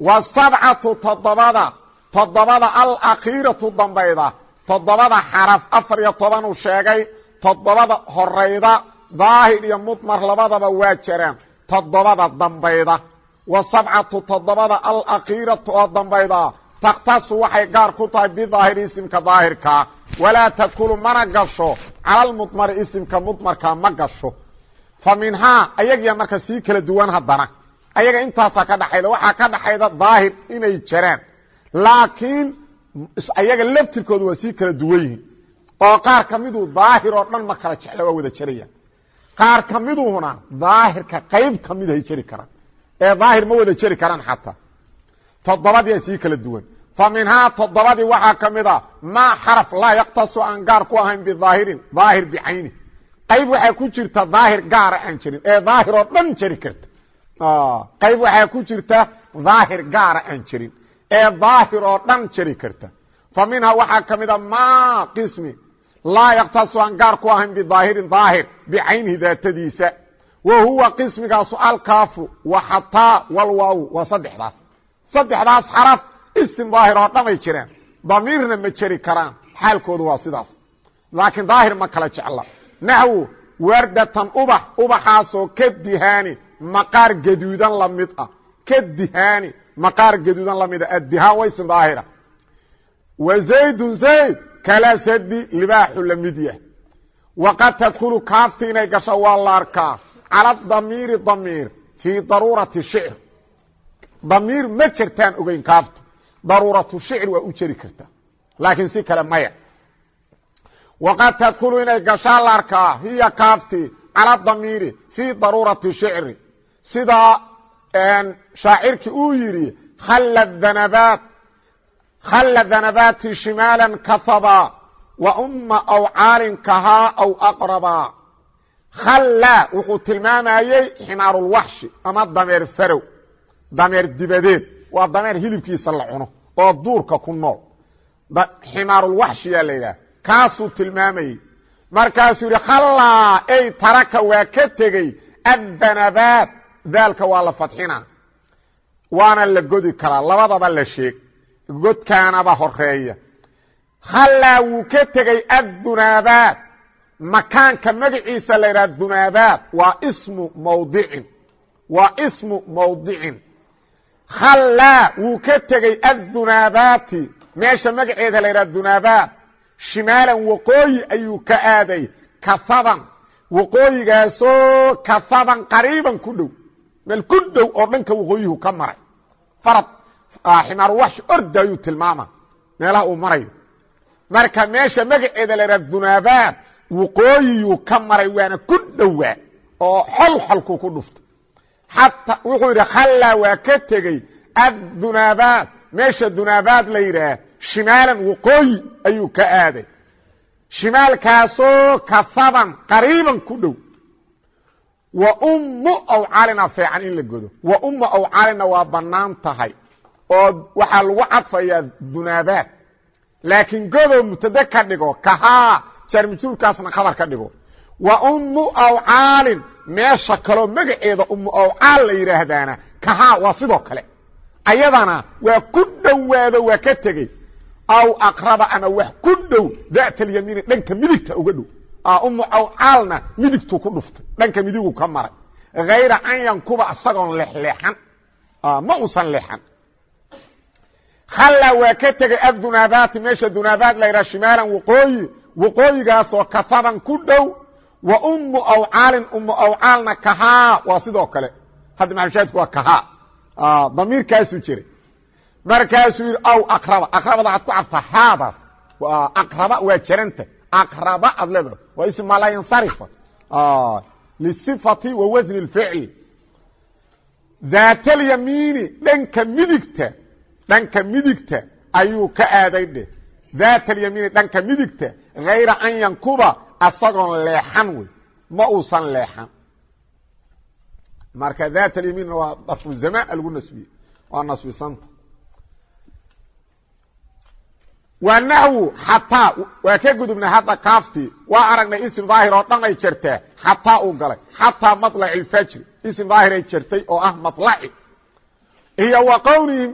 وsabcatu todobada todobada alakhiiratu dambayda. Todobada xaraf afar iyo toban uu sheegay. Todobada horayda daahir iyo mudmar labadaba waa jiraan todobada dambayda. وasabcatu todobada alakhiiratu oo dambayda. Takhtasu waxay gaar ku tahay bidaahiri isimka daahirkaa walaa tadkulu mana gasho. Cala lmudmari isimka mudmarka ma gasho. Fa minhaa ayagiya marka sii kala duwan haddana ayaga intaasaa ka dhaxayda waxaa ka dhaxayda daahir inay jiraan laakiin ayaga laftirkooda waa sii kala duwan oo qaar ka daahir oo dhan ma kala jecla waa wada jerayaan qaar ka daahirka qayb ka mid hay jeri karaan. Ee daahir ma wada jeri karaan xataa. Toddobadiia sii kala duwan. Fa toddobadii waxaa ka a maa xaraf laa yaktasu aan gaar ku ahayn bidaahirin daahir bicayni. Qayb waxaa ku jirta daahir gaara aan jirin ee daahir oo dhan jeri karta qayb waxaa ku jirta daahir gaara aan jirin ee daahir oo dhan jeri karta fa minhaa waxaa ka mid a maa qismi laa yaktasu aan gaar ku ahayn bidaahirin daahir bicaynihi daatadiisa wa huwa qismigaasu alkaafu wa xataa walwaaw waa saddexdaas saddexdaas xaraf isim daahir oo dhamay jiraan damiirna ma jeri karaan xaalkoodu waa sidaas laakiin daahir ma kala jecla naxwu wardatan ubax ubaxaasoo ka dihaani maqaar gaduudan la mid ah. Ka dihaani maqaar gaduudan la mida addihaan waa isim daahira wa zaydun zayd kala sadi libaaxu la mid yah waqad tadkhulu kaafti inay gasho waa la arkaa. Cala damiiri damiir fii daruurati shicr damiir ma jirtaan ogeyn kaaftu. Daruuratu shicr waa u jeri kartaa laakiin si kale maya. Waqad tadkulu inay gashaa la arkaa. Hiya kaafti cala damiiri fii daruurati shicri sidaa shaacirkii uu yidhi khalla danabaati shimaala kahaba wa umma aw caalin kahaa aw aqraba. Khalla wuxuu tilmaamayey ximaarulwaxshi ama dameer farow dameer dibadeed. Waa dameer hilibkiisa la cuno oo duurka ku nool. Ximaarulwaxshiyaa la yidhaha kaasuu tilmaamayey markaasuu yidhi khallaa ey taraka waa ka tegey addanabaat daalka waa la fadxina waana la godi karaa. Labadaba la sheeg. Godkaanaba horreeya khallaa wuu ka tegey addunaabaat makaanka magaciisa la yidhaha dunaabaat waa ismu mawdicin. Waa ismu mawdicin. Khallaa wuu ka tegey addunaabaati meesha magaceeda la yidhaha dunaabaat shimaalan waqooyi ayuu ka aaday. Kahaban waqooyigaasoo kahaban qariiban ku dhow meel ku dhow oo dhanka waqooyuhu ka maray. Farad ximaaruwaxshi orda ayuu tilmaama meelaha uu marayo. Marka meesha magaceeda la yidhaha dunaabaat waqooyiyuu ka maray waana ku dhowaa oo xolxolku ku dhuftay. Xataa wuxuu yidhi khallaa waa ka tegey addunaabaat meesha dunaabaad la yidhaah shimaalan waqooyi ayuu ka aaday. Shimaalkaasoo kahaban qariiban ku dhow wa ummu awcaalina feecan in la godo. Wa ummu awcaalina waa bannaan tahay oo waxaa lagu cadfayaa dunaabaad. Laakiin godoo mubtade ka dhigo kahaa jaarmajruurkaasna khabar ka dhigo. Wa ummu awcaalin meesha kaloo magaceeda ummu awcaal la yidhaahdaana kahaa waa sidoo kale. Ayadana waa ku dhowaado waa ka tegey. Aw aqraba ama wax ku dhow daat alyamiini dhanka midigta uga dhow ummu awcaalna midigtuu ku dhuftay dhanka midigu ka maray. Hayra an yankuba isagoon leexleexan ma usan leexan khalla waa ka tegey addunaabaati meesha dunaabaat la yidhaha shimaalan waqooyi waqooyigaasoo kahaban ku dhow wa ummu awcaalin ummu awcaalna kahaa waa sidoo kale. Hadda maxamshaadku waa kahaa damiirkaasuu jiray. Markaasuu yidhi aw aqraba aqrabada waxaad ku cabtaa haadaas. Aqraba waa jaranta aqraba aad leedahay waa ism malayansarifa lisifati wa wasni اlficli daatalyamiini dhanka midigta dhanka midigta ayuu ka aaday dheh daatalyamiini dhanka midigta hayra an yankuba asagoon leexan wey ma uusan leexan marka daat alyamiinna waa darfu zamaan nasbiyey waa nasbisanta waa naxwu xataa waa ka gudubnay hadda kaaftii waa aragnay ism daahir oo dhan ay jartaa xataa uu galay. Xataa malac ilfajri ism daahiray jartay oo ah malaci iyo wa qowlihim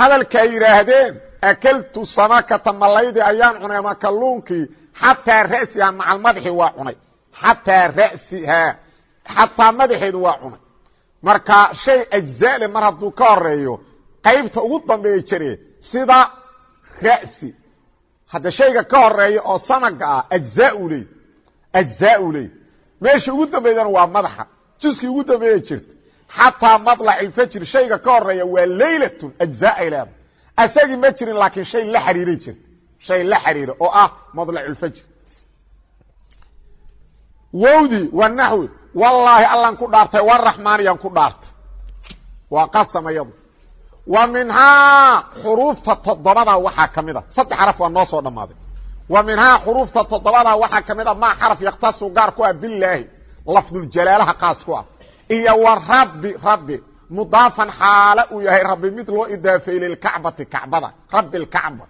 hadalka ay yidhaahdeen akaltu samakata malaydii ayaan cunay ama kalluunkii xataa rasiha maca almadxi waa cunay. Xataa rasihaa xataa madaxeedu waa cunay. Marka shay ajzale mar hadduu ka horeeyo qaybta ugu dambeeya jare sida ra'si hadda shayga ka horeeya oo samaga ah ajzaau leey ajzaau leey meesha ugu dambeydana waa madaxa juskii ugu dambeeya jirta xataa maطlac ilfajri shayga ka horeeya waa leylatun ajzaa ay leedahay asagii ma jirin laakiin shay la xiriiray jirta shay la xiriira oo ah maطlac اlfajri wowdi waa naxwi wallaahi allan ku dhaartay waraxmaaniyaan ku dhaartay waa qasamayadu wa minhaa xuruufta toddobada waxaa ka mid a. Saddex xaraf waa noo soo dhammaaday. Wa minhaa xuruufta toddobada waxaa ka mid a maa xaraf yakhtasu gaar ku ah bilaahi lafduljalaalaha qaas ku ah. Iyo wa rabbi rabbi mudaafan xaale uu yahay rabbi mid loo idaafeeyey lilkacbati kacbada rabbi lkacba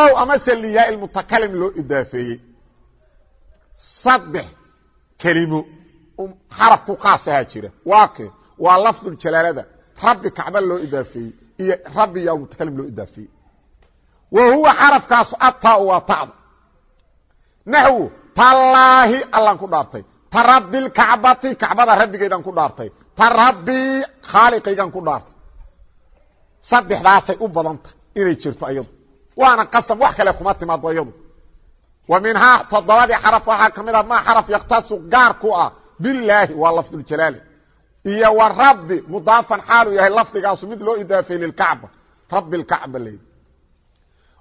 ow amase rabbi kacba loo idaafeeyey iyo rabbi yaa mutakalim loo idaafeeyey wa huwa xarafkaasu ataa waa ta'da naxwu tallaahi allaan ku dhaartay. Ta rabbi lkacbati kacbada rabbigeedaan ku dhaartay. Ta rabbi khaaliqaygaan ku dhaartay. Saddexdaasay u badanta inay jirto ayadu. Waana qasam wax kale kuma timaado iyadu wa minhaa toddobadii xaraf waxaa ka mid a maa xaraf yakhtasu gaar ku ah. Bilaahi waa lafduljalaali iyo wa rabbi mudaafan xaaluu yahay lafdigaasu mid loo idaafeeyey lilkacba. Rabbi lkacba layidhi.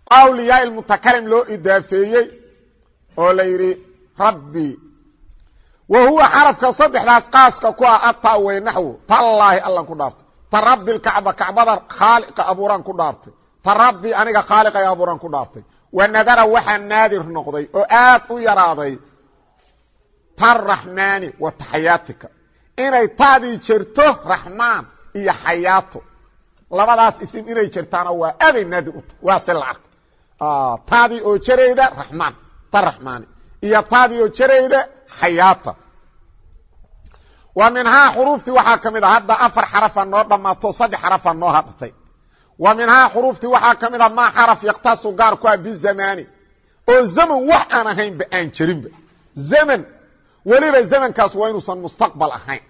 Awliyaa mutakalim loo idaafeeyey oo la yidhi rabbi wa huwa xarafka saddexdaas qaaska ku ah ataa naxwu. Tallaahi allan ku dhaartay. Ta rabbi lkacba kacbada khaaliqa abuuraan ku dhaartay. Ta rabbi aniga khaaliqa abuuraan ku dhaartay. Wa nadara waxaa naadir noqday oo aad u yaraaday. Taraxmaani wa taxayaatika inay taadii jirto raxmaan iyo xayaato labadaas isim inay jirtaana waa aday naadir u waa se arko. Taadii oo jarayda raxmaan taraxmaani iyo taadii oo jarayda xayaata wa minhaa xuruuftii waxaa ka mid a hadda afar xarafa noo dhammaato saddex xarafa noo hadhatay wa minhaa xuruuftii waxaa ka mid a maa xaraf yaktasu gaar ku ah bizamaani oo zaman wax aan ahaynba aan jirinba. Zaman weliba zamankaas waa inuusan mustaqbal ahayn.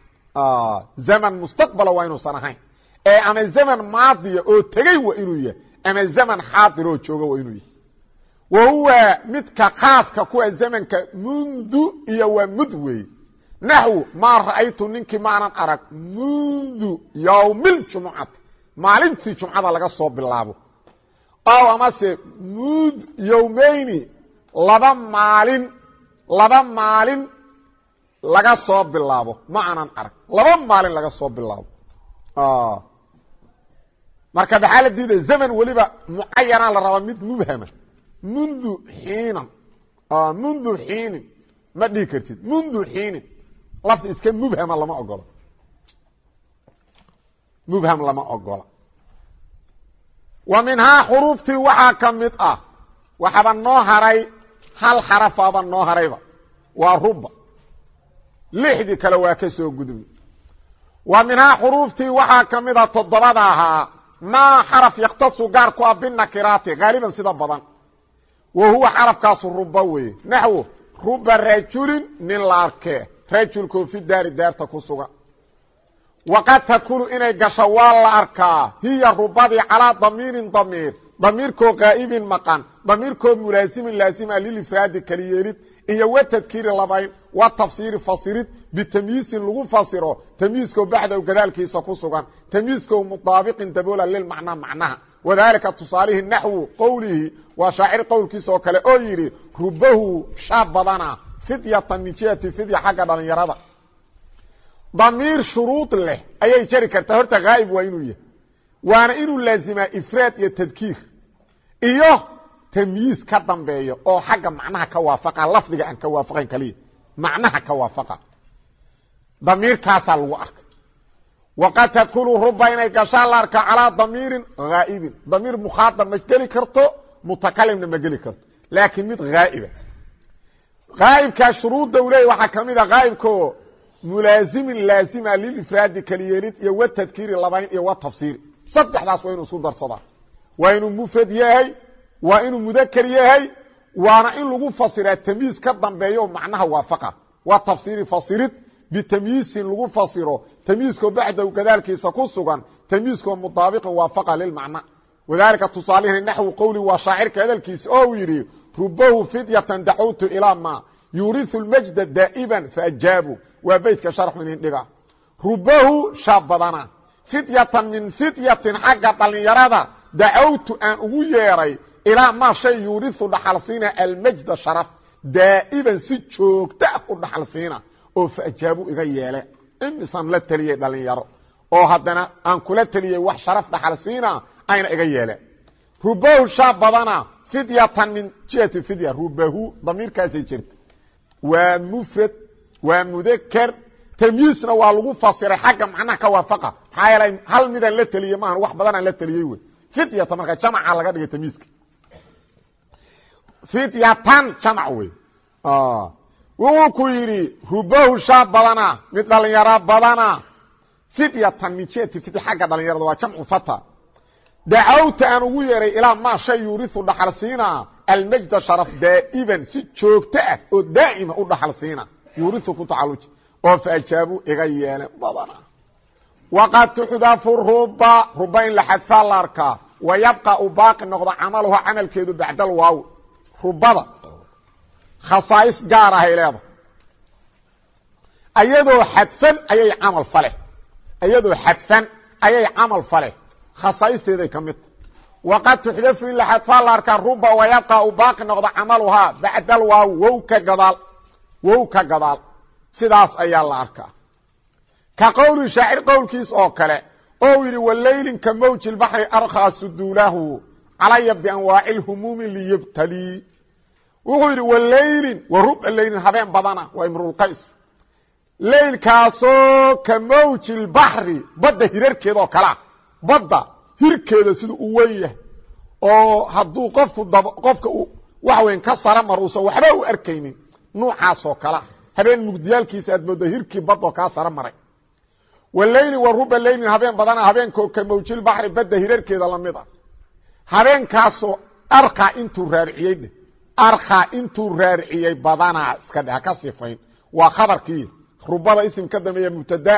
Zaman mustaqbala waa inuusan ahayn. Ee ama zaman maadiya oo tegey waa inuu yahay. Ama zaman xaadir oo jooga waa inuu yahay. Wa huwa midka khaaska kuwa zamanka mundu iyo waa mud weeye naxwu maa ra'aytu ninkii maanan arag mundu yowmiljumucati maalintii jumcada laga soo bilaabo. Ow amase mud yowmayni laba maalin laba maalin laga soo bilaabo. Ma aanan arag laba maalin laga soo bilaabo. Marka maxaa la diidaya zaman weliba mucayanaa la rabaa mid mubhama. Mundu xiinan mundu xiinin ma dhihi kartid. Mundu xiinin lafdi iska mubhama lama ogola mubham lama ogola wa minhaa xuruuftii waxaa ka mid ah. Waxaba noo haray. Hal xarafaaba noo harayba. Waa ruba lixdii kale waa ka soo gudubay wa minhaa xuruuftii waxaa ka mid a toddobada ahaa maa xaraf yakhtasu gaar ku ah binakiraati haaliban sida badan. Wa huwa xarafkaasu ruba weeye. Naxwo ruba rajulin nin la arkee rajulkoo fi daari daarta ku sugan waqad tadkulu inay gasho waa la arkaa hiya rubadii calaa damiirin damiir damiirkoo qaa'ibin maqan damiirkoo mulaasimin laasima lilifraadi kaliyeelid iyo wa labayn wa tafsiiri fasirid bitamyiisin lagu fasiro tamyiiskoo baxdow gadaalkiisa ku sugan tamyiiskoo mudaabiqin daboola lilmacnaa macnaha. Wadaalika tusaalihii naxwu qowlihi waa shaacir qowlkiisa oo kale oo yidhi rubahu shaab badana fidyatan min jihati fidya xagga dhalinyarada damiir shuruud leh ayay jari kartaa. Horta haa'ib waa inuu yahay waana inuu laazimaa ifraad iyo tadkiir iyo tamyiiz ka dambeeyo oo xagga macnaha ka waafaqa lafdiga aan ka waafaqayn kaliya macnaha ka waafaqa. Damiirkaasaa lagu arkay. Waqad tadkulu ruba inay gashaa la arkaa calaa damiirin haa'ibin damiir mukhaadab ma geli karto mutakalimna ma geli karto. Laakiin mid haa'iba haa'ibkaa shuruudda u leeyay waxaa ka mid a haa'ibkao mulaazimin laazima lilifraadi keliyeelid iyo watadkiiri labayn iyo watafsiiri saddexdaas waa inuu isku darsadaa. Waa inuu mufrad yahay waa inuu mudakr yahay waana in lagu fasiraa tamyiiz ka dambeeyo macnaha waafaqa. Waa tafsiiri fasirid bitamyiizin lagu fasiro tamyiizkoo baxdahu gadaalkiisa ku sugan tamyiizkoo mudaabiqin waafaqa lilmacna wadaalika tusaalihina naxwu qowli waa shaacirka hadalkiisa oo uu yidhi rubahu fidyatan dacawtu ilaa ma yuuriu lmajda daa'iban faajaabu waa beytka sharxu inin dhiga. Rubahu shaab badana fidyatan min fidyatin xagga dhallinyarada dacawtu aan ugu yeeray ilaa maa shay yuuriu dhaxalsiina almajda sharaf daa'iban si joogta u dhaxalsiina oo faajaabu iga yeele. Imisan la teliyey dhalinyaro oo haddana aan kula teliyey wax sharaf dhaxalsiina ayna iga yeele. Rubahu shaab badana fidyatan min jihati fidya rubahu damiirkaasay jirta waa mufrad waa mudakr tamyiisna waa lagu fasiray xagga macnaha ka waafaqa. Maxaa yeelay hal midaan la teliyey maahan wax badanaan la teliyey wey. Fidyata marka jamca laga dhigay tamyiiska fidyatan jamc wey. Wuxuu ku yidhi rubahu shaab badana mid dhalinyaro badana. Fidyatan min jihati fidya xagga dhalinyarada waa jamcu fata. Dacawta aan ugu yeeray ilaa maa shay yuuriu dhaxal siina almajda sharaf daa'iban si joogto ah oo daa'ima u dhaxal siina. Yuuriu ku tacaluji oo faajaabu iga yeele badana waqad tuxdafu ruba ruba in la xadfaa la arkaa. Wa yabqa u baaqi noqdo camaluha camalkeedu bacdal waaw. Rubada. Khasaais gaar ahay leeda ayadoo xadfan ayay camal fale. Ayadoo xadfan ayay camal fale. Khasaa'isteeday ka midta waqad tuxdafu in la xadfaa la arkaa ruba wa u baaqi noqdo camaluhaa bacdal waaw. Wow ka gadaal. Wow ka gadaal sidaas ayaa la arkaa ka qowli shaacir qowlkiis oo kale oo yidhi walaylin ka mawji baxri arkhaa suduulahu calaya bianwaaci lhumuumi liyabtalii wuxuu yidhi walaylin wa ruba laylin habeen badana waa imrulqays leylkaasoo ka mawji lbaxri badda hirarkeeda oo kalea badda hirkeeda sida u wen yahay oo hadduu qofku qofka waxa weyn ka sara mar uusan waxba u arkaynin nuucaasoo kalea habeen mugdiyaalkiisa aad moodo hirkii badoo kaa sara maray. Waleyli wa ruba leylin habeen badana habeenkoo ka mawjilbaxri badda hirarkeeda la mid a habeenkaasoo arkaa intuu raariciyey arkaa intuu raariciyey badanaa iska dhe haka sifayn. Waa khabarkii rubada isim ka dambeeya mubtada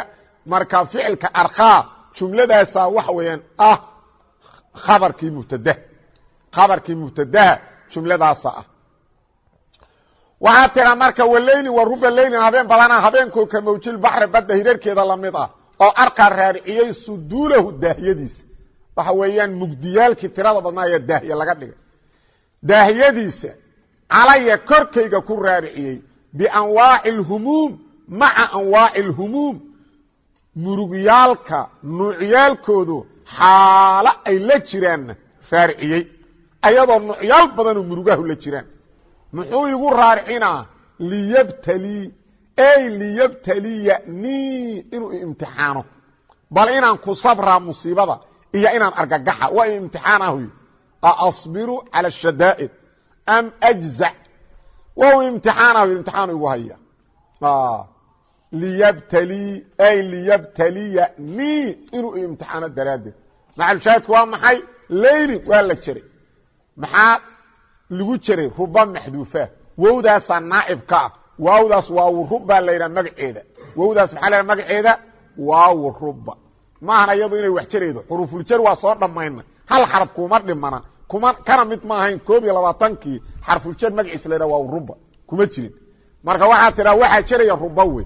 marka ficilka arkaa jumladaasaa waxa weeyaan ah khabarkii mubtada. Khabarkii mubtadaha jumladaasa ah waxaa tira marka waleyli wa ruba habeen badana habeenkoo ka mawjilbaxri badda hirarkeeda la mid ah oo arkaa raariciyey suduulahu daahyadiisa waxa weeyaan mugdiyaalkii tirada badnaa ee daahye laga dhigay. Daahyadiisa calaya korkayga ku raariciyey bianwaaci اlhumuum maca anwaaci اlhumuum murugyaalka nuucyaalkoodu xaalo ay la jiraanna raariciyey ayadoo nuucyaal badanoo murugahu la jiraan muxuu igu raarcinaa liyabtalii ey liyabtaliya nii inuu imtixaano. Bal inaan ku sabraa musiibada iyo inaan argagaxa waa i imtixaanahuy aasbiru cala ashadaa'id am ajzac waa u imtixaanahuy imtixaanu igu haya. Liyabtalii ay liyabtaliya nii inuu imtixaano daraaddeed. Macalshaahidku waa maxay? Laylin waa la jeray maxaa lagu jeray ruba maxduufa. Wowdaasaa naa'ib ka ah. Waawdaas waawu ruba la yidhaha magaceeda wowdaas maxaa la yhaha magaceeda waawu ruba maahan iyadu inay wax jaraydo xurufuljar waa soo dhammayna. Hal xaraf kuma dhimana. Kuma kana mid ma ahayn koob iyo labaatankii xarfuljar magaciisa la yhaha waawu ruba kuma jirin. Marka waxaa tidhaha waxaa jaraya ruba wey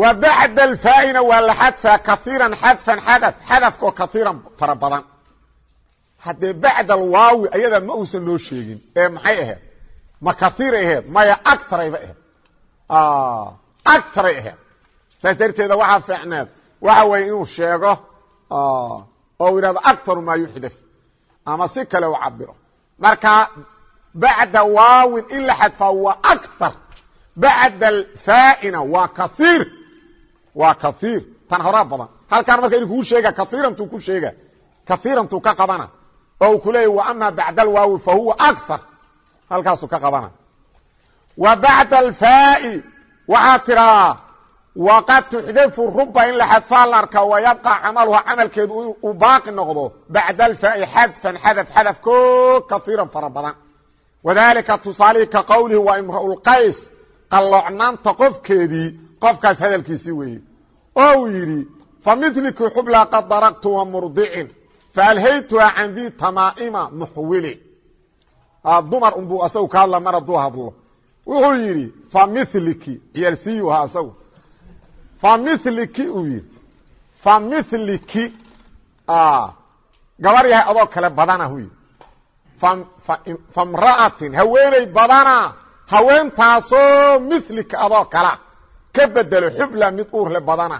wa bacda alfaa'ina waa la xadfaa kaiiran xadfan xadaf. Xadafkoo kaiiran fara badan haddee bacda alwaawi ayadaa ma uusan noo sheegin ee maxay ahayd? Ma kaiiray ahayd? Maya agarayba ahayd. Agaray ahayd. Saas darteeda waxaa fiicneed. Waxa weeye inuu sheego oo u yidhahdo akaru maa yuxdaf ama si kale u cabiro marka bacda waawin in la xadfaa waa akar bacda alfaa'ina waa kaiir waa kaiir tan horaa badan. Halkaan marka in sheega kaiirantuu ku sheega. Kaiirantuu ka qabana oo ku leeya wa ama bacda alwaawi fa huwa akar halkaasuu ka qabana. Wa bacda alfaa'i waxaa tiraa waqad tuxdafu ruba in la xadfaa la arkaa wayabqa camaluha camalkeedu uu baaqi noqdo. Bacda alfaa'i xadfan xadaf xadafko kaiiran fara badan. Wadalika tusaalihii ka qowlihi waa imra'ulqays qalloocnaanta qofkeedii qofkaas hadalkiisii weeye. Oo uu yidhi familiki xubla qad daragtu wa murdicin faalhaytuha can dii tamaa'ima muxwili dumar unbuu asagu ka hadla mar hadduu hadlo wuxuu yidhi familiki ciyaalsiyuha asagu familiki uu yidhi familiki gabar yahay adoo kale badana hu yidhi famra'atin haweeney badana haweentaasoo milika adoo kala ka bedelo xubla mid uurle badana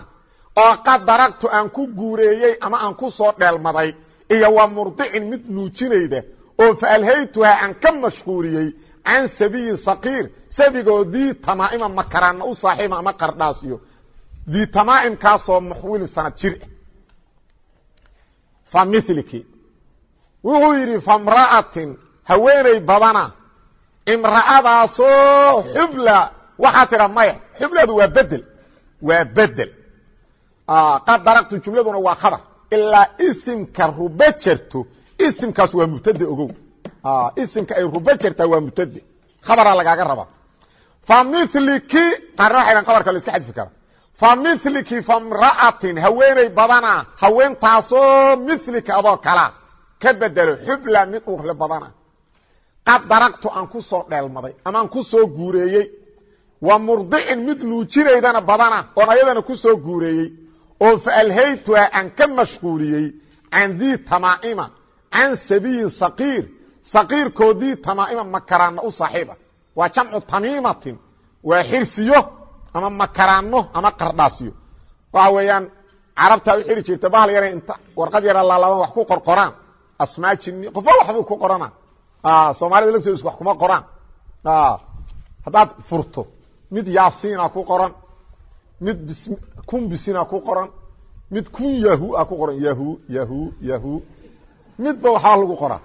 oo qad daragtu aan ku guureeyey ama aan ku soo dheelmaday iyo wa murdicin mid nuujinayda oo faalhaytuhaa aan ka mashquuliyey can sabiyin saqiir sabigoo dii tamaa'ima makaraanna u saaxiiba ama qardhaasiyo dii tamaa'imkaasoo muxwilin sanad jir ah. Fa miliki wuxuu yidhi famra'atin haweeney badana imra'adaasoo xubla waxaa tidha maya xubladu waa bedel waa bedel qad daragtu jumladuna waa khabar ilaa isimka ruba jerto isimkaas waa mubtade ogow isimka ay ruba jertaa waa mubtade khabara lagaaga rabaa fa miliki qaarna waxay dhan qabarka la iska xadfi kara fa miliki famra'atin haweeney badana haweentaasoo milika adoo kalaa ka bedelo xubla mid uurle badana qad daragtu aan ku soo dheelmaday ama aan ku soo guureeyey wa murdicin mid nuujinaydana badana oon ayadana ku soo guureeyey oo faalhaytuha aan ka mashquuliyey can dii tamaa'ima can sabiyin saqiir saqiirkoo dii tamaa'ima makaraanno u saaxiiba. Waa jamcu tamiimatin waa xirsiyo ama makaraanno ama qardhaasiyo waxa weeyaan carabtaa u xiri jirta bahal yara inta warqad yara laalaban wax ku qorqoraan. Asmaa jinni qofba waxbuu ku qorana soomaalida lafteedu is wax kuma qoraan. Haddaad furto mid yaasiina ku qoran mid kun bisina ku qoran. Mid kun yahu a ku qoran. Yahu yahu yahu. Midba waxaa lagu qoraa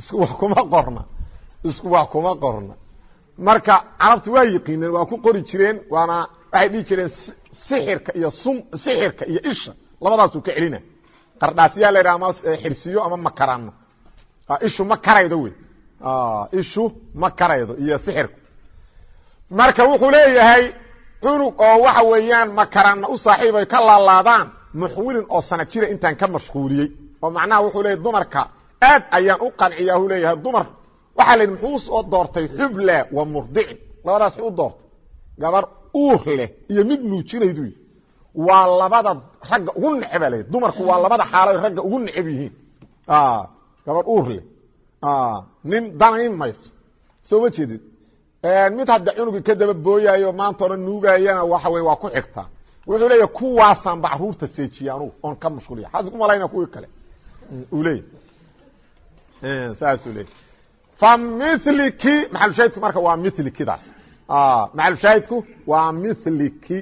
isku wax kuma qorna. Isku wax kuma qorna. Marka carabtu waa yiqiineen waa ku qori jireen waana waxay dhihi jireen sixirka iyo sum sixirka iyo isha. Labadaasuu ka celina. Qardhaasyaa la yidhaha ama xirsiyo ama makaraano ishu ma karaydo wey. Ishu ma karaydo iyo sixirku. Marka wuxuu leeyahay cunug oo waxa weeyaan makaraanna u saaxiib ay ka laalaadaan muxwilin oo sana jira intaan ka mashquuliyey. Oo macnaha wuxuu leeyahy dumarka. Aad ayaan u qanciyaa hu leeyahay dumar. Waxaa la muxuu soo doortay xubla wa murdicin labadaas u doortay. Gabar uur leh iyo mid nuujinaydu waa labada ragga ugu necba la dumarku waa labada xaalo ragga ugu necab yihiin. Gabar uur leh. Nin danayn mayso. Soo ma jeedid mid hadda cunugii ka daba booyaayo maanta odhan nuugayana waxa wey waa ku xigtaa wuxuu leeyahy kuwaasaan bacruurta seejiya anugu oon ka mashquuliya. Xaas ku malayna kuwii kale. Uu leeyahy saasuu leeyahy fa miliki maxalushaahidku marka waa milikidaas maxalushaahidku waa miliki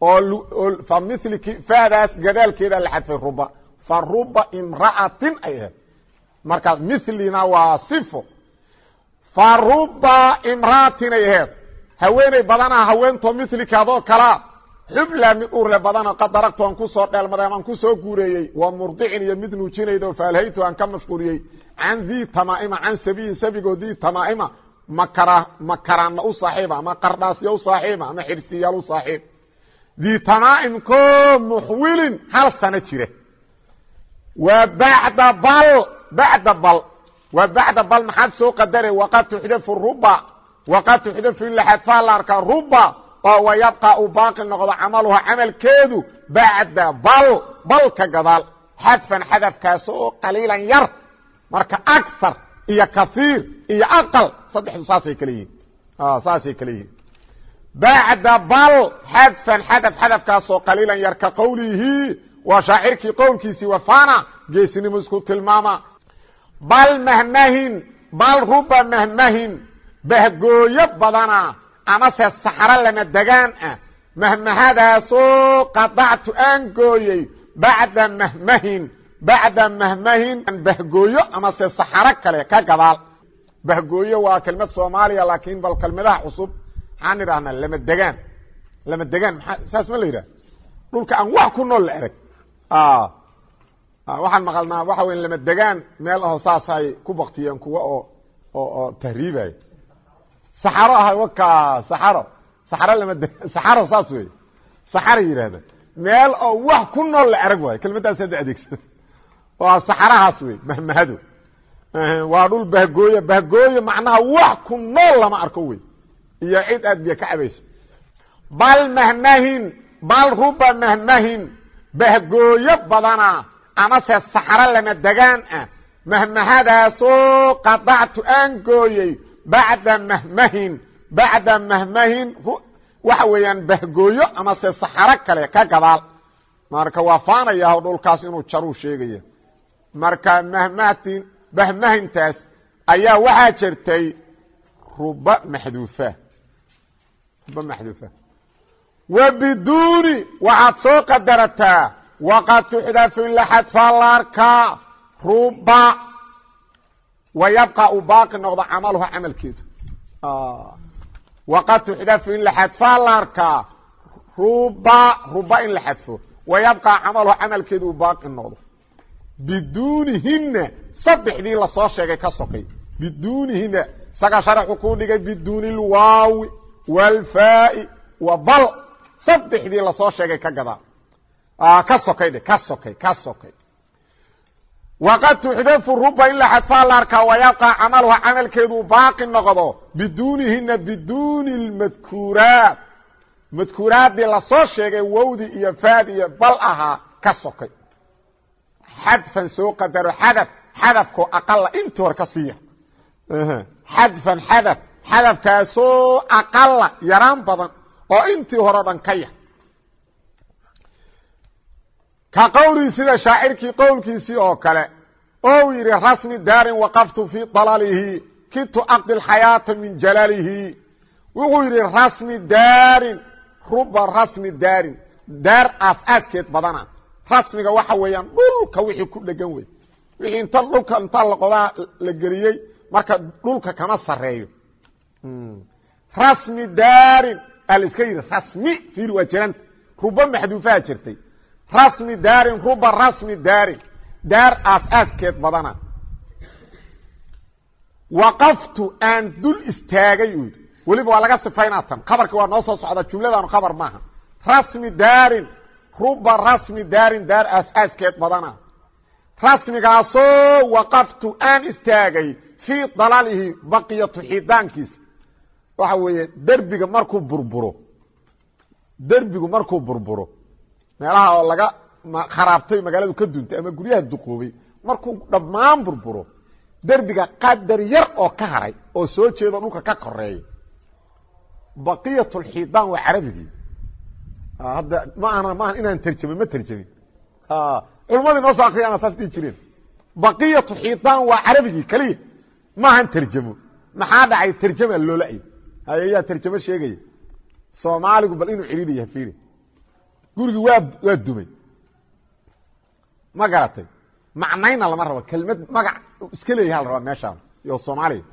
oo fa miliki faadaas gadaalkeeda la xadfay ruba. Fa ruba imra'atin ay ahayd. Markaas milina waa sifo fa ruba imra'atin ay ahayd. Haweeney badanaa haweentoo milika adoo kalaa xubla mid uurle badana qad daragtu aan ku soo dheelmaday amaan ku soo guureeyey waa murdicin iyo mid nuujinayda oo faalhaytu aan ka mashquuliyey can dii tamaa'ima can sabiyin sabigoo dii tamaa'ima makara makaraanna u saaxiiba ama qardhaasya u saaxiiba ama xirsiyaal u saaxiib. Dii tamaa'im ko muxwilin hal sano jira. Waa bacda bal bacda bal waa bacda bal maxaad soo qadare waqad tuxdafu ruba waqad tuxdafu in la xadfaa la arkaa ruba oo wayabqa uu baaqi noqdo camaluha camalkeedu bacda bal bal ka gadaal xadfan xadafkaas oo qaliilan yar marka agar iyo kaiir iyo aqal saddexdu saasay kale yihiin. Saasay kale yihiin. Bacda bal xadfan xadaf xadafkaasoo qaliilan yar ka qowlihi waa shaacirkii qowlkiisii wafana geesinimo isku tilmaama bal mahmahin bal ruba mahmahin bahgooyo badana amase saxro lama degaan ah. Mahmahadaasoo qadactu aan gooyey bacda mahmahin bacda mahmahin bahgooyo amase saxaro kale ka gadaal. Bahgooyo waa kelmad soomaaliya laakiin bal kelmadaha cusub maxaan idhahnaa lama degaan. Lama degaan saas ma la yidhah dhulka aan wax ku nool la erag waxaan maqalnaa waxa weya lama degaan meel aho saasay ku baktiyeen kuwa oo oo tahriibaya saxaro ahay waka saxaro. Saxaro lama de saxaro saas wey saxara yidhaahda meel oo wax ku nool la erag waayo kelmaddaas hadda adeegsada waa saxarahaas wey mahmahado waa dhul bahgooye bahgooye macnaha wax ku nool lama arko wey iyo cid aad biyo ka cabayso. Bal mahmahin bal ruba mahmahin bahgooyo badana amase saxro lama degaan ah. Mahmahadaasoo qadactu aan gooyey bacda mahmahin bacda mahmahin waxa weeyaan bahgooyo amase saxaro kale ka gadaal. Marka waa faanayaho dhulkaas inuu jaruu sheegaya. Marka mahmahtin bahmahintaas ayaa waxaa jirtay ruba maxduufa. Ruba maxduufa. Wa biduuni waxaad soo qadarataa waqad xadfaa la arkaa ruba wa yabqa uu baaqi noqdo camaluha camalkeedu waqad tuxdafu in la xadfaa la arkaa ruba ruba in la xadfo wa yabqa camaluha camalkeedu uu baaqi noqdo biduunihina saddexdii la soo sheegay ka sokay biduunihina isagaa sharxu kuu dhigay biduuni lwaawi wاlfaai wa saddexdii la soo sheegay ka gadaa ka sokay dhe ka sokay ka sokay. Waqad tuxdafu ruba in la xadfaa la arkaa wayabqa camaluha camalkeedu baaqi noqdo biduunihina biduuni اmadkuuraat madkuuraaddii la soo sheegay wowdi iyo faad iyo bal ahaa ka sokay. Xadfan soo qadaro xadaf xadafkoo aqala intii hore ka siiya. Xadfan xadaf xadafkaasoo aqala yaraan badan oo intii hore dhan ka yar ka qowlii sida shaacirkii qowlkiisii oo kale ou yidhi rasmi daarin waqaftu fii dalalihi kitu aqdi xayaata min jalalihi. Wuxuu yidhi rasmi daarin ruba rasmi daarin daar aas-aaskeed badana rasmiga waxa weeyaan dhulka wixii ku dhegan wey wixii inta dhulka inta laqodaa la geliyey marka dhulka kama sareeyo rasmi daarin aa la iska yidhi rasmi fiir waa jiranta maxduufaha jirtay rasmi daarin ruba rasmi daarin. Daar aas-aaskeed badana. Waqaftu aan dul istaagay u weliba waa laga sifaynaa tan khabarkii waa noo soo socda jumladaanu khabar maaha. Rasmi daarin ruba rasmi daarin daar aas-aaskeed badana. Rasmigaasoo waqaftu aan istaagay fii dalalihi baqiyatu xidaankiisa waxa weeye derbiga markuu burburo derbigu markuu burburo meelaha oo laga kharaabtay magaaladu ka duntay ama guryaha duqoobay markuu dhammaan burburo derbiga qadar yar oo ka haray oo soo jeedo dhulka ka koreeya baqiyat lxidaan waa carabigii hadda ma aha maaha inaan terjamin ma terjamin culmadii noo soo akriyana saas dhihi jireen. Baqiyatu xidaan waa carabigii keliya maahan terjamo maxaa dhacay terjama loola-y hayayaa terjamo sheegaya. Soomaaligu bal inuu celiilaya fiiri gurigii waa waa dumay. Ma garatay macnayna lama rabo. Kelmad magac iska leeyaha la rabaa meeshaan. Iyo soomaaliya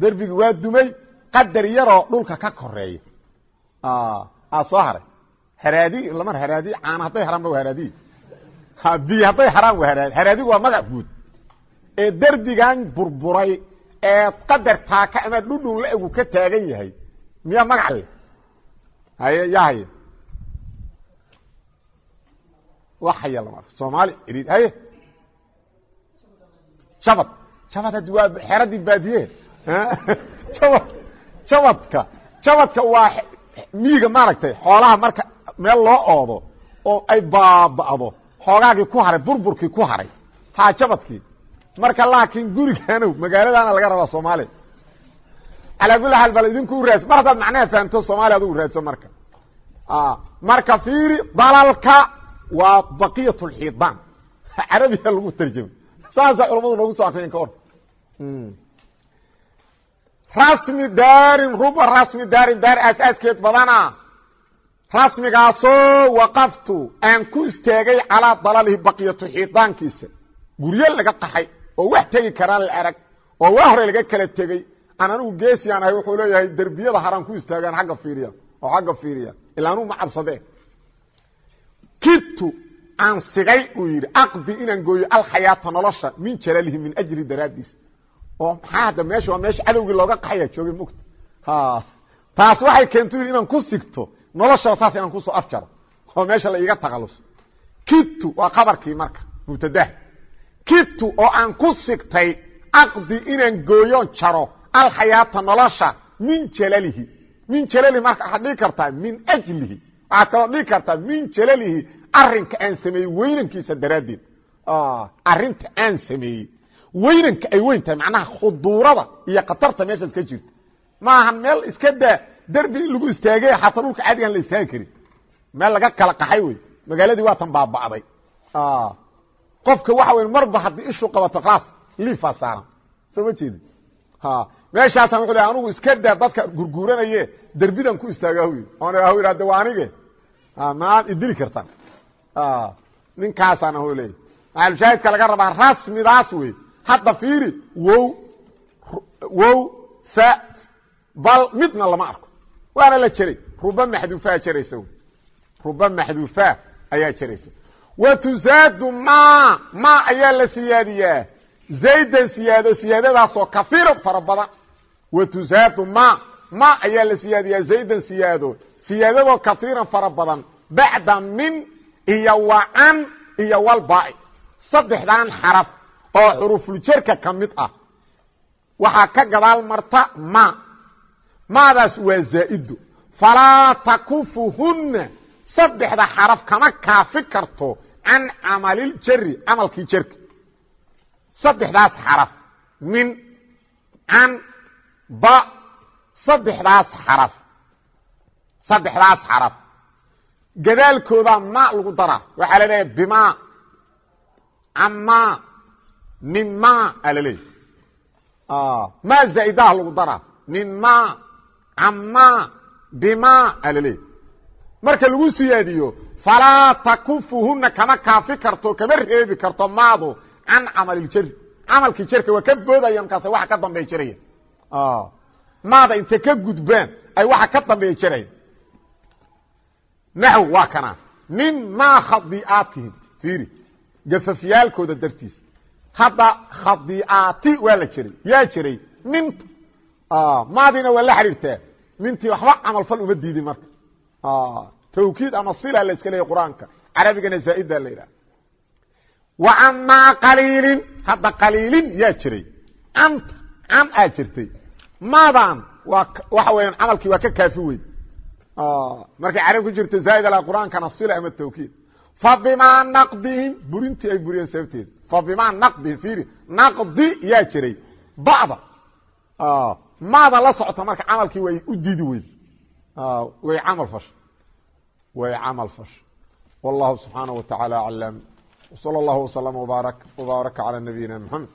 derbigii waa dumay. Qadar yaroo dhulka ka koreeya aa soo haray. Haraadi lama haraadi caana hadday haraan ba waa haraadi. Biyo hadday haraan waa haraadi. Haraadigu waa magac guud. Ee derbigan burburay ee qadar taaka ama dhudhun la-egu ka taagan yahay miyaa magac leh? Haye yaa wa haya lama soomaali rid haye. Jabad. Jabad haddi waa xeradii baadiye. Jabad. Jabadka. Jabadka waa miiga maaragtay xoolaha marka meel loo oodo oo ay baaba'do xoogaagii ku haray burburkii ku haray. Haa jabadkii. Marka laakiin gurigaanow magaaladaana laga rabaa soomaaliya calaa kulli xaal bal idinku raadsa mar haddaad macnaha fahamto soomaaliya adugu raadso marka. Marka fiiri dalalka waa baqiyat lxiidaan carabiga lagu tarjamay. Saasaa culamadu noogu soo akriyen ka or rasmi daarin ruba rasmi daarin daar asaaskeed badana. Rasmigaasoo waqaftu aan ku istaagay calaa dalalihi baqiyatu xiidaankiisa guryo laga qaxay oo wax tegi karaan la arag oo waa hore laga kala tegey aan anigu geesiyaan ahay wuxuu leeyahay derbiyada haraan ku istaagaan agga fiiriya oo agga fiiriya. Ilaa anuu ma cabsadee kidtu aan sigay uu yidhi aqdi inaan gooyo alxayaata nolosha min jalalihi min ajli daraaddiis. Oo maxaa meesha waa meesha cadowgii looga qaxaya joogay mugta taas waxay keento yidhi inaan ku sigto noloshaba saas inaan ku soo afjaro. Oo meesha la iiga taqaluso. Kidtu waa qabarkii marka mubtadaha kidtu oo aan ku sigtay aqdi inaan gooyoon jaro alxayaata nolosha min jalalihi. Min jalalihi marka waxaad dhigi kartaa min ajlihi waxaad kaloo dhigi kartaa min jalalihi arinka aan sameeyey weynankiisa daraaddeed. Arinta aan sameeyey weynanka ay weyn tahay macnaha khuduurada iyo khatarta meeshaas ka jirta. Maahan meel iska daa derbi lagu istaagay xataa dhulka caadigaan la istaagi karin. Meel laga kala qaxay wey magaaladii waa tan baaba'day. Qofka waxa wey marba haddii ishu qabato khalaas liifaa saaran. Soo ma jeedi? Meeshaasaan wuxu le anugu iska daa dadka gurguuranaye derbidan ku istaagaa wy oon ah ihahde waa anige maad idili kartaan. Ninkaasaan ahu leeyay maxalushaahidka laga rabaa rasmidaas wey hadda fiiri wow wow fa bal midna lama arko. Waana la jeray ruba maxduufaa jaraysa ruba maxduufaa ayaa jaraysa. Wa tuzaadu ma ma ayaa la siyaadiyaa. Zaydan siyaado siyaadadaasoo kaiira fara badan. Wa tuzaadu ma ma ayaa la siyaadiyaa. Zaydan siyaado siyaadadoo kaiiran fara badan. Bacda min iyo wacan iyo walbai. Saddexdan xaraf oo xurufuljerka ka mid ah. Waxaa ka gadaal marta ma. Maadaas waa zaa'ido falaa takufuhunna. Saddexda xaraf kama kaafi karto can camaliljari camalkii jerka saddexdaas xaraf. Min can ba. Saddexdaas xaraf saddexdaas xaraf. Gadaalkooda ma lagu daraa waxaa la leeyahay bima ama mima a la leeyahy ma zaa'idaha lagu daraa mima ama bima a la leeyahy marka lagu siyaadiyo falaa takufuhuna kama kaafi karto kama reebi karto maadu can camaliljari camalkii jerka waa ka boodaya markaas waxa ka dambeeya jiraya maada intay ka gudbaan ay waxa ka dambeeya jiraya naxw waa kana min maa khadiaatihim fiiri gafafyaalkooda dartiisa hadda khadiaati waa la jiray yaa jiray minta maadiina waa la xiriirtaa mintii waxba camalfal uma diidin marka tawkiid ama sila la iska leeya qur'aanka carabigana zaa'ida la yidhaha wa amaa qaliilin hadda qaliilin yaa jiray anta can aa jirtay maadan waa waxa weeyaan camalkii waa ka kaafi weyd markay carab ku jirto zaaid ala qur'aankana sila ama tawkiid fabimaa naqdihim burintii ay buriyeen sababteeda fabimaa naqdihim fiiri naqdi yaa jiray bacda maada la socota marka camalkii way u diidi weyd way camal fash way camal fash wallahu subxaanaه wa taعaalى aclam wslى اllah وslm وbaaraka calى nabiyina mxamed